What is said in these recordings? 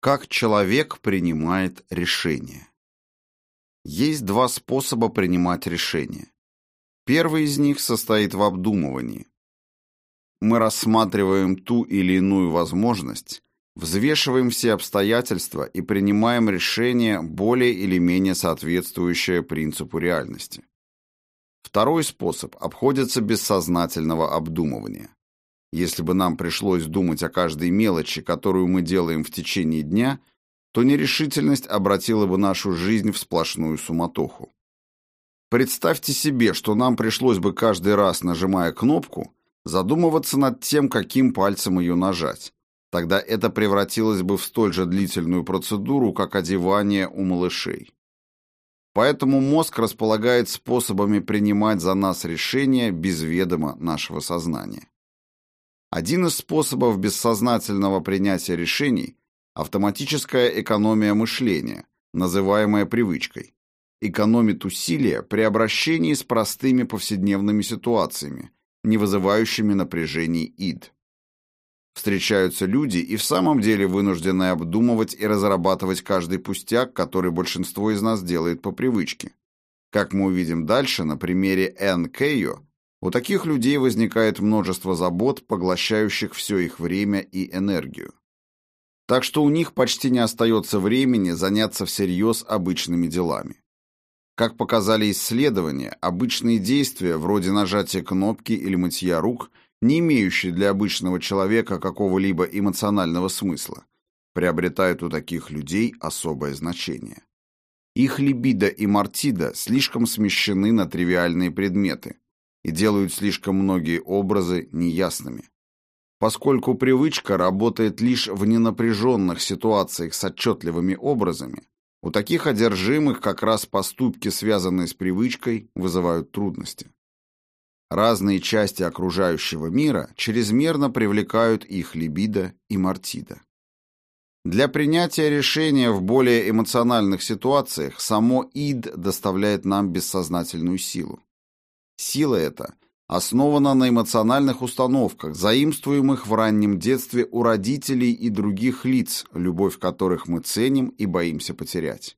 Как человек принимает решения? Есть два способа принимать решения. Первый из них состоит в обдумывании. Мы рассматриваем ту или иную возможность, взвешиваем все обстоятельства и принимаем решение, более или менее соответствующее принципу реальности. Второй способ обходится без сознательного обдумывания. Если бы нам пришлось думать о каждой мелочи, которую мы делаем в течение дня, то нерешительность обратила бы нашу жизнь в сплошную суматоху. Представьте себе, что нам пришлось бы каждый раз, нажимая кнопку, задумываться над тем, каким пальцем ее нажать. Тогда это превратилось бы в столь же длительную процедуру, как одевание у малышей. Поэтому мозг располагает способами принимать за нас решения без ведома нашего сознания. Один из способов бессознательного принятия решений – автоматическая экономия мышления, называемая привычкой. Экономит усилия при обращении с простыми повседневными ситуациями, не вызывающими напряжений ид. Встречаются люди и в самом деле вынуждены обдумывать и разрабатывать каждый пустяк, который большинство из нас делает по привычке. Как мы увидим дальше на примере Эн Кэйо, у таких людей возникает множество забот, поглощающих все их время и энергию. Так что у них почти не остается времени заняться всерьез обычными делами. Как показали исследования, обычные действия, вроде нажатия кнопки или мытья рук, не имеющие для обычного человека какого-либо эмоционального смысла, приобретают у таких людей особое значение. Их либидо и мартида слишком смещены на тривиальные предметы, и делают слишком многие образы неясными. Поскольку привычка работает лишь в ненапряженных ситуациях с отчетливыми образами, у таких одержимых как раз поступки, связанные с привычкой, вызывают трудности. Разные части окружающего мира чрезмерно привлекают их либидо и мартида. Для принятия решения в более эмоциональных ситуациях само ид доставляет нам бессознательную силу. Сила эта основана на эмоциональных установках, заимствуемых в раннем детстве у родителей и других лиц, любовь которых мы ценим и боимся потерять.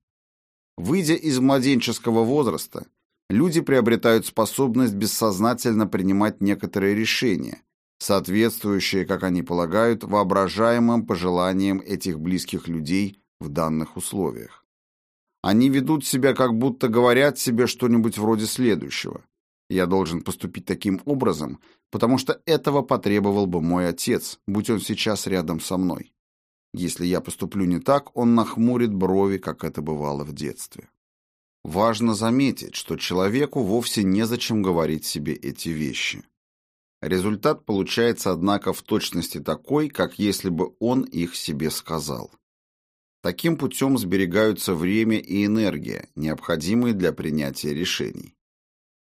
Выйдя из младенческого возраста, люди приобретают способность бессознательно принимать некоторые решения, соответствующие, как они полагают, воображаемым пожеланиям этих близких людей в данных условиях. Они ведут себя, как будто говорят себе что-нибудь вроде следующего. Я должен поступить таким образом, потому что этого потребовал бы мой отец, будь он сейчас рядом со мной. Если я поступлю не так, он нахмурит брови, как это бывало в детстве. Важно заметить, что человеку вовсе незачем говорить себе эти вещи. Результат получается, однако, в точности такой, как если бы он их себе сказал. Таким путем сберегаются время и энергия, необходимые для принятия решений.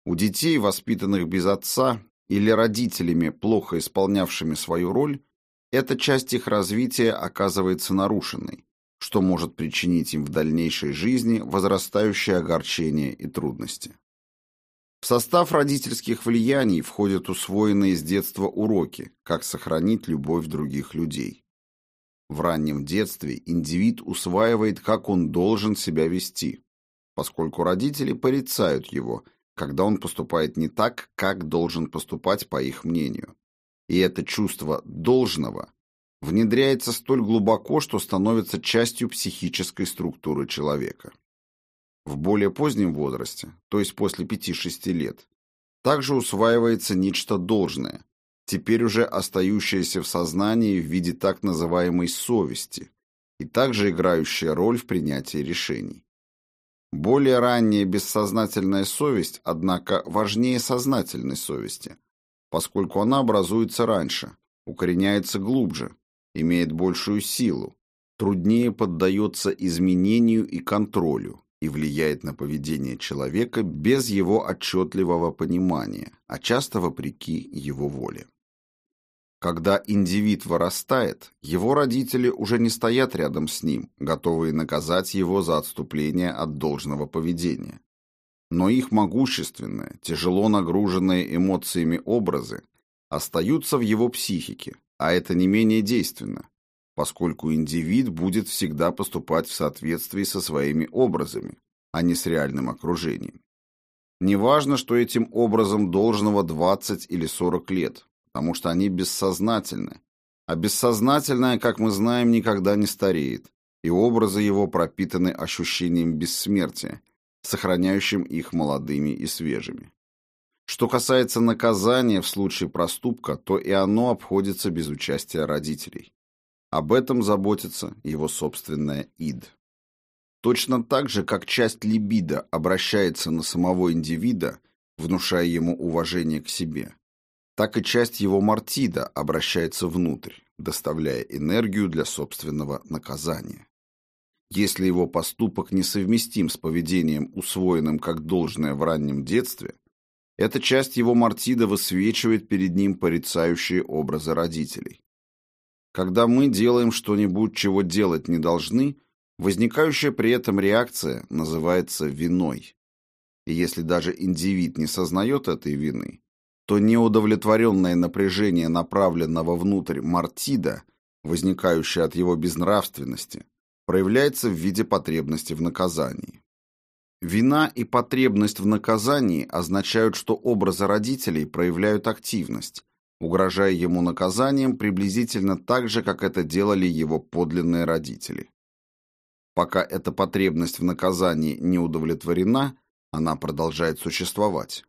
У детей, воспитанных без отца или родителями, плохо исполнявшими свою роль, эта часть их развития оказывается нарушенной, что может причинить им в дальнейшей жизни возрастающее огорчение и трудности. В состав родительских влияний входят усвоенные с детства уроки, как сохранить любовь других людей. В раннем детстве индивид усваивает, как он должен себя вести, поскольку родители порицают его когда он поступает не так, как должен поступать по их мнению. И это чувство «должного» внедряется столь глубоко, что становится частью психической структуры человека. В более позднем возрасте, то есть после 5-6 лет, также усваивается нечто должное, теперь уже остающееся в сознании в виде так называемой совести и также играющая роль в принятии решений. Более ранняя бессознательная совесть, однако, важнее сознательной совести, поскольку она образуется раньше, укореняется глубже, имеет большую силу, труднее поддается изменению и контролю и влияет на поведение человека без его отчетливого понимания, а часто вопреки его воле. Когда индивид вырастает, его родители уже не стоят рядом с ним, готовые наказать его за отступление от должного поведения. Но их могущественные, тяжело нагруженные эмоциями образы остаются в его психике, а это не менее действенно. поскольку индивид будет всегда поступать в соответствии со своими образами, а не с реальным окружением. Неважно, что этим образом должного 20 или 40 лет, потому что они бессознательны, а бессознательное, как мы знаем, никогда не стареет, и образы его пропитаны ощущением бессмертия, сохраняющим их молодыми и свежими. Что касается наказания в случае проступка, то и оно обходится без участия родителей. Об этом заботится его собственная ид. Точно так же, как часть либидо обращается на самого индивида, внушая ему уважение к себе, так и часть его мартида обращается внутрь, доставляя энергию для собственного наказания. Если его поступок несовместим с поведением, усвоенным как должное в раннем детстве, эта часть его мартида высвечивает перед ним порицающие образы родителей. Когда мы делаем что-нибудь, чего делать не должны, возникающая при этом реакция называется виной. И если даже индивид не сознает этой вины, то неудовлетворенное напряжение направленного внутрь мартида, возникающее от его безнравственности, проявляется в виде потребности в наказании. Вина и потребность в наказании означают, что образы родителей проявляют активность, угрожая ему наказанием приблизительно так же, как это делали его подлинные родители. Пока эта потребность в наказании не удовлетворена, она продолжает существовать.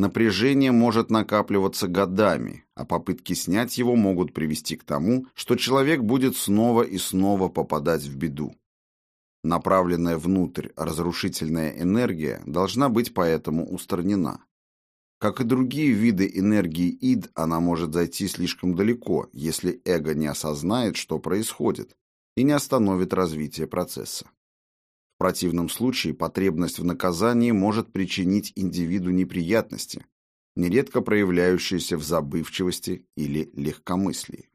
Напряжение может накапливаться годами, а попытки снять его могут привести к тому, что человек будет снова и снова попадать в беду. Направленная внутрь разрушительная энергия должна быть поэтому устранена. Как и другие виды энергии ид, она может зайти слишком далеко, если эго не осознает, что происходит, и не остановит развитие процесса. Противном случае потребность в наказании может причинить индивиду неприятности, нередко проявляющиеся в забывчивости или легкомыслии.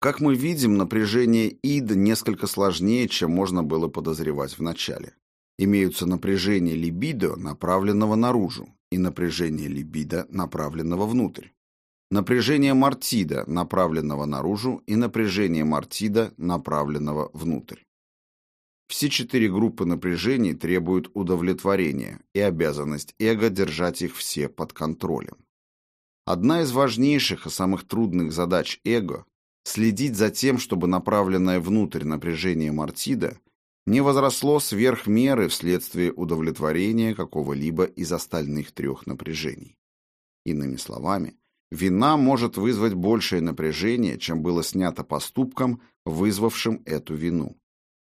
Как мы видим, напряжение ид несколько сложнее, чем можно было подозревать в начале. Имеются напряжение либидо, направленного наружу, и напряжение либидо, направленного внутрь. Напряжение мартида, направленного наружу, и напряжение мартида, направленного внутрь. Все четыре группы напряжений требуют удовлетворения и обязанность эго держать их все под контролем. Одна из важнейших и самых трудных задач эго следить за тем, чтобы направленное внутрь напряжение мартида не возросло сверх меры вследствие удовлетворения какого-либо из остальных трех напряжений. Иными словами, вина может вызвать большее напряжение, чем было снято поступком, вызвавшим эту вину.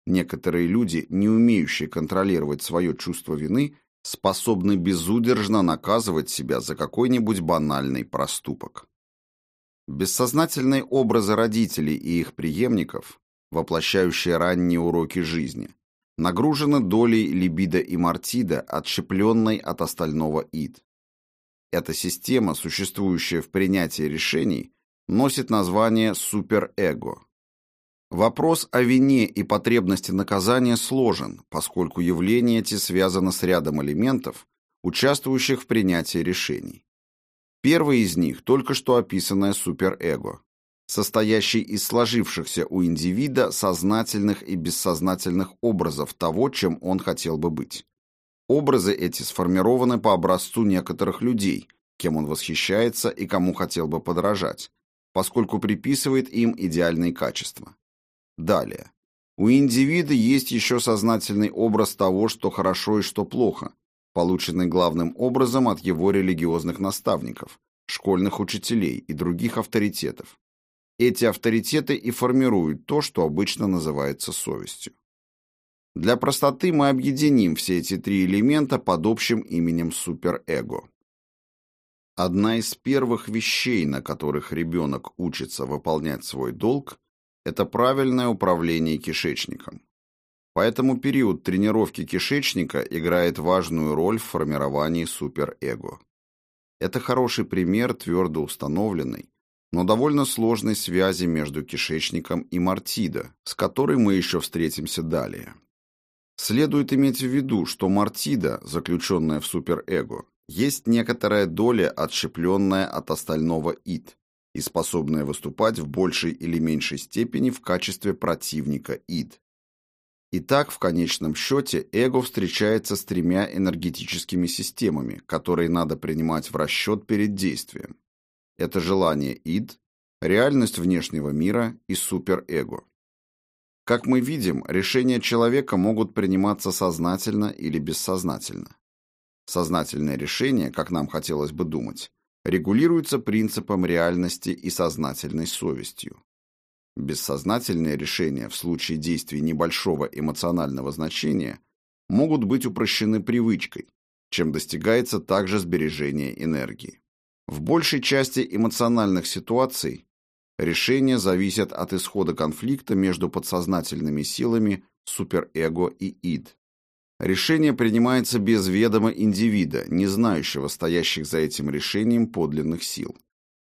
Некоторые люди, не умеющие контролировать свое чувство вины, способны безудержно наказывать себя за какой-нибудь банальный проступок. Бессознательные образы родителей и их преемников, воплощающие ранние уроки жизни, нагружены долей либидо и мартида, отщепленной от остального ид. Эта система, существующая в принятии решений, носит название суперэго. Вопрос о вине и потребности наказания сложен, поскольку явления эти связаны с рядом элементов, участвующих в принятии решений. Первый из них – только что описанное суперэго, состоящий из сложившихся у индивида сознательных и бессознательных образов того, чем он хотел бы быть. Образы эти сформированы по образцу некоторых людей, кем он восхищается и кому хотел бы подражать, поскольку приписывает им идеальные качества. Далее. У индивида есть еще сознательный образ того, что хорошо и что плохо, полученный главным образом от его религиозных наставников, школьных учителей и других авторитетов. Эти авторитеты и формируют то, что обычно называется совестью. Для простоты мы объединим все эти три элемента под общим именем суперэго. Одна из первых вещей, на которых ребенок учится выполнять свой долг, это правильное управление кишечником. Поэтому период тренировки кишечника играет важную роль в формировании суперэго. Это хороший пример твердо установленной, но довольно сложной связи между кишечником и мартидо, с которой мы еще встретимся далее. Следует иметь в виду, что мартида, заключенная в суперэго, есть некоторая доля, отщепленная от остального ид, и способное выступать в большей или меньшей степени в качестве противника ид. Итак, в конечном счете, эго встречается с тремя энергетическими системами, которые надо принимать в расчет перед действием. Это желание ид, реальность внешнего мира и суперэго. Как мы видим, решения человека могут приниматься сознательно или бессознательно. Сознательное решение, как нам хотелось бы думать, регулируется принципом реальности и сознательной совестью. Бессознательные решения в случае действий небольшого эмоционального значения могут быть упрощены привычкой, чем достигается также сбережение энергии. В большей части эмоциональных ситуаций решения зависят от исхода конфликта между подсознательными силами суперэго и ид, Решение принимается без ведома индивида, не знающего стоящих за этим решением подлинных сил.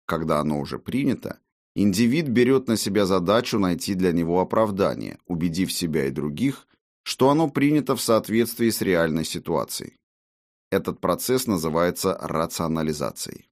Когда оно уже принято, индивид берет на себя задачу найти для него оправдание, убедив себя и других, что оно принято в соответствии с реальной ситуацией. Этот процесс называется рационализацией.